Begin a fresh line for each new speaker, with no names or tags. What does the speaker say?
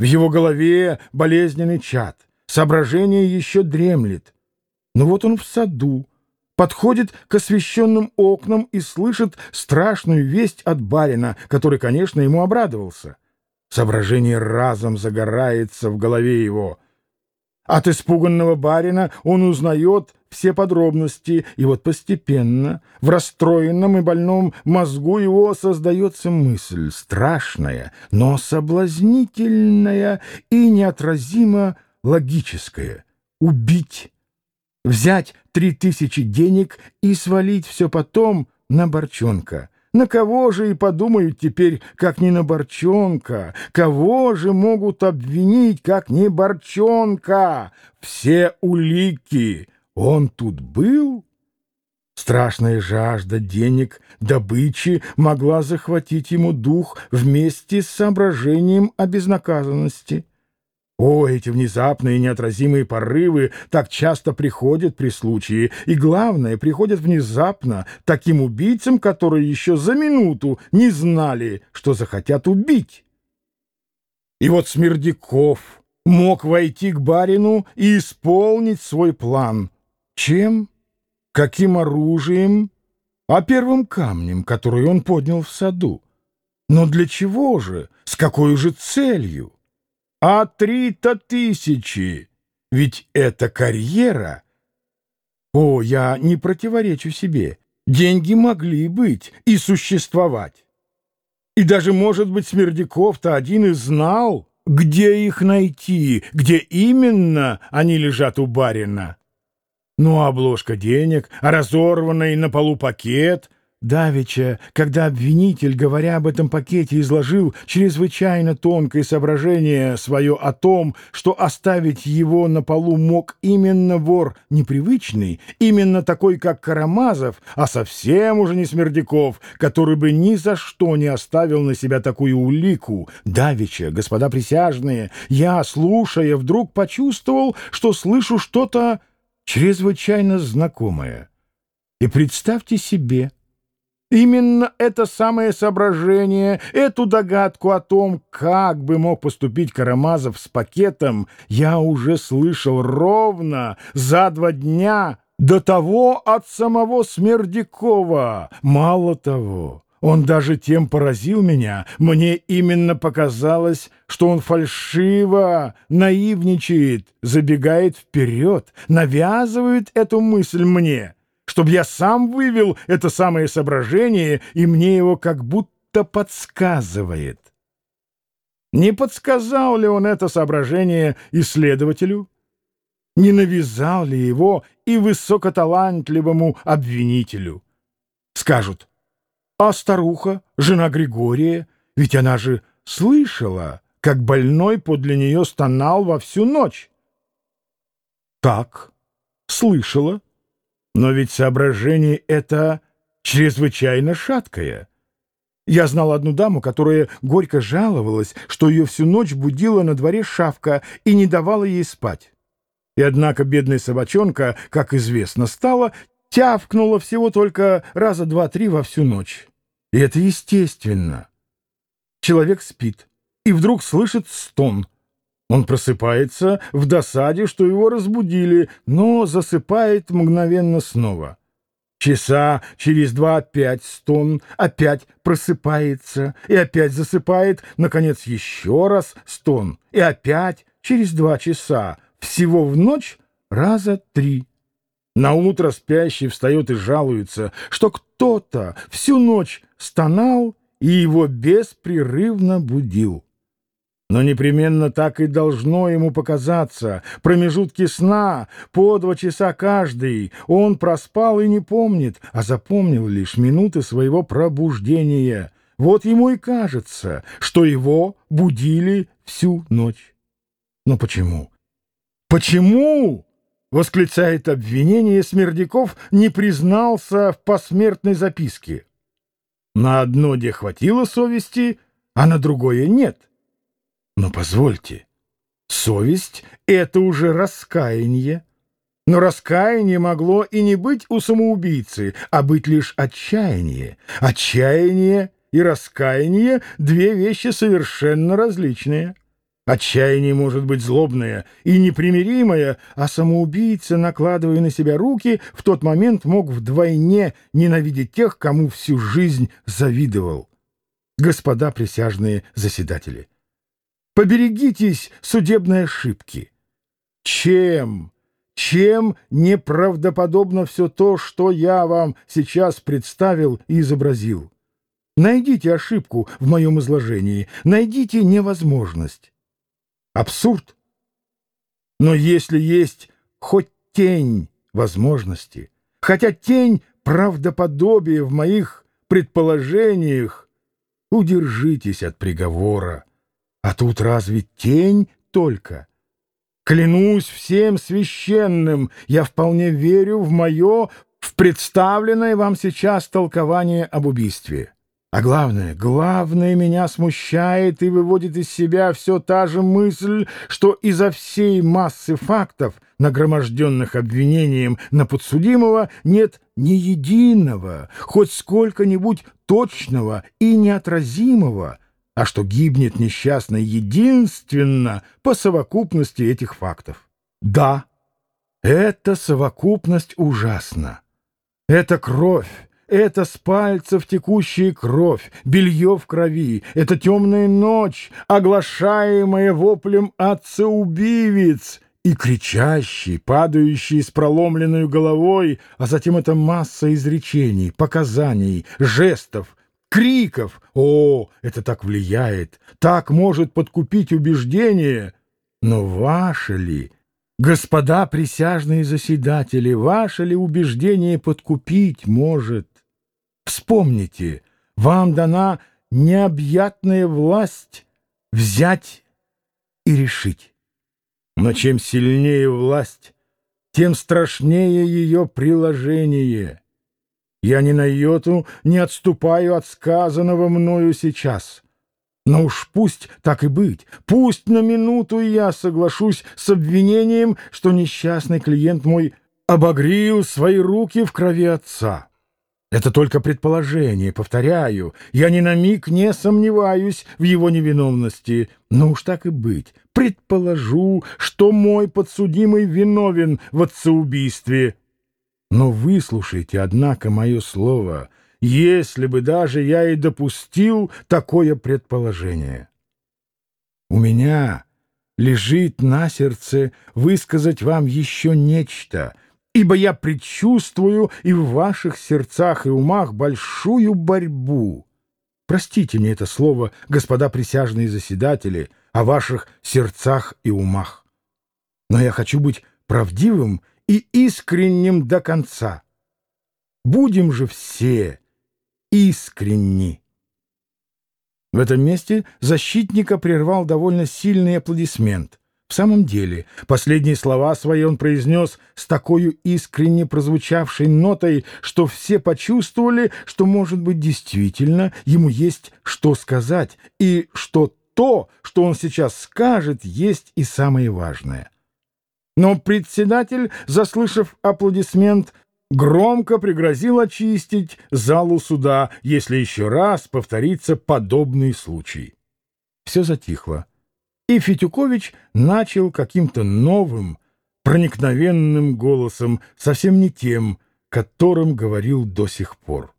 В его голове болезненный чад, соображение еще дремлет. Но вот он в саду, подходит к освещенным окнам и слышит страшную весть от барина, который, конечно, ему обрадовался. Соображение разом загорается в голове его — от испуганного барина он узнает все подробности, и вот постепенно в расстроенном и больном мозгу его создается мысль страшная, но соблазнительная и неотразимо логическая — убить, взять три тысячи денег и свалить все потом на Борчонка — на кого же и подумают теперь, как не на Борчонка? Кого же могут обвинить, как не Борчонка? Все улики. Он тут был? Страшная жажда денег, добычи могла захватить ему дух вместе с соображением о безнаказанности. О, эти внезапные неотразимые порывы так часто приходят при случае, и, главное, приходят внезапно таким убийцам, которые еще за минуту не знали, что захотят убить. И вот Смердяков мог войти к барину и исполнить свой план. Чем? Каким оружием? А первым камнем, который он поднял в саду. Но для чего же? С какой же целью? А три-то тысячи! Ведь это карьера! О, я не противоречу себе. Деньги могли быть и существовать. И даже, может быть, Смердяков-то один и знал, где их найти, где именно они лежат у барина. Ну, обложка денег, разорванный на полу пакет — Давеча, когда обвинитель, говоря об этом пакете, изложил чрезвычайно тонкое соображение свое о том, что оставить его на полу мог именно вор непривычный, именно такой, как Карамазов, а совсем уже не Смердяков, который бы ни за что не оставил на себя такую улику. Давеча, господа присяжные, я, слушая, вдруг почувствовал, что слышу что-то чрезвычайно знакомое. И представьте себе, Именно это самое соображение, эту догадку о том, как бы мог поступить Карамазов с пакетом, я уже слышал ровно за два дня до того от самого Смердякова. Мало того, он даже тем поразил меня. Мне именно показалось, что он фальшиво наивничает, забегает вперед, навязывает эту мысль мне» чтобы я сам вывел это самое соображение, и мне его как будто подсказывает. Не подсказал ли он это соображение исследователю? Не навязал ли его и высокоталантливому обвинителю? Скажут, а старуха, жена Григория, ведь она же слышала, как больной подле нее стонал во всю ночь. Так, слышала. Но ведь соображение это чрезвычайно шаткое. Я знал одну даму, которая горько жаловалась, что ее всю ночь будила на дворе шавка и не давала ей спать. И однако бедная собачонка, как известно стало, тявкнула всего только раза два-три во всю ночь. И это естественно. Человек спит и вдруг слышит стон — он просыпается в досаде, что его разбудили, но засыпает мгновенно снова. Часа через два опять стон, опять просыпается и опять засыпает, наконец еще раз стон, и опять через два часа, всего в ночь раза три. На утро спящий встает и жалуется, что кто-то всю ночь стонал и его беспрерывно будил. Но непременно так и должно ему показаться. Промежутки сна по два часа каждый. Он проспал и не помнит, а запомнил лишь минуты своего пробуждения. Вот ему и кажется, что его будили всю ночь. Но почему? Почему? — восклицает обвинение, Смердяков не признался в посмертной записке. На одно где хватило совести, а на другое нет. Но позвольте, совесть — это уже раскаяние. Но раскаяние могло и не быть у самоубийцы, а быть лишь отчаяние. Отчаяние и раскаяние — две вещи совершенно различные. Отчаяние может быть злобное и непримиримое, а самоубийца, накладывая на себя руки, в тот момент мог вдвойне ненавидеть тех, кому всю жизнь завидовал. Господа присяжные заседатели, поберегитесь судебной ошибки. Чем, чем неправдоподобно все то, что я вам сейчас представил и изобразил? Найдите ошибку в моем изложении, найдите невозможность. Абсурд. Но если есть хоть тень возможности, хотя тень правдоподобия в моих предположениях, удержитесь от приговора. А тут разве тень только? Клянусь всем священным, я вполне верю в мое, в представленное вам сейчас толкование об убийстве. А главное, главное меня смущает и выводит из себя все та же мысль, что изо всей массы фактов, нагроможденных обвинением на подсудимого, нет ни единого, хоть сколько-нибудь точного и неотразимого, а что гибнет несчастный единственно по совокупности этих фактов. Да, эта совокупность ужасна. Это кровь, это с пальцев текущая кровь, белье в крови, это темная ночь, оглашаемая воплем «Отца-убивец!» и кричащий, падающий с проломленной головой, а затем эта масса изречений, показаний, жестов, криков. О, это так влияет, так может подкупить убеждение. Но ваше ли, господа присяжные заседатели, ваше ли убеждение подкупить может? Вспомните, вам дана необъятная власть взять и решить. Но чем сильнее власть, тем страшнее ее приложение. Я ни на йоту не отступаю от сказанного мною сейчас. Но уж пусть так и быть, пусть на минуту я соглашусь с обвинением, что несчастный клиент мой обогрил свои руки в крови отца. Это только предположение, повторяю. Я ни на миг не сомневаюсь в его невиновности. Но уж так и быть. Предположу, что мой подсудимый виновен в отцеубийстве. Но выслушайте, однако, мое слово, если бы даже я и допустил такое предположение. У меня лежит на сердце высказать вам еще нечто — ибо я предчувствую и в ваших сердцах и умах большую борьбу. Простите мне это слово, господа присяжные заседатели, о ваших сердцах и умах. Но я хочу быть правдивым и искренним до конца. Будем же все искренни. В этом месте защитника прервал довольно сильный аплодисмент. В самом деле, последние слова свои он произнес с такой искренне прозвучавшей нотой, что все почувствовали, что, может быть, действительно ему есть что сказать, и что то, что он сейчас скажет, есть и самое важное. Но председатель, заслышав аплодисмент, громко пригрозил очистить залу суда, если еще раз повторится подобный случай. Все затихло и Фетюкович начал каким-то новым, проникновенным голосом, совсем не тем, которым говорил до сих пор.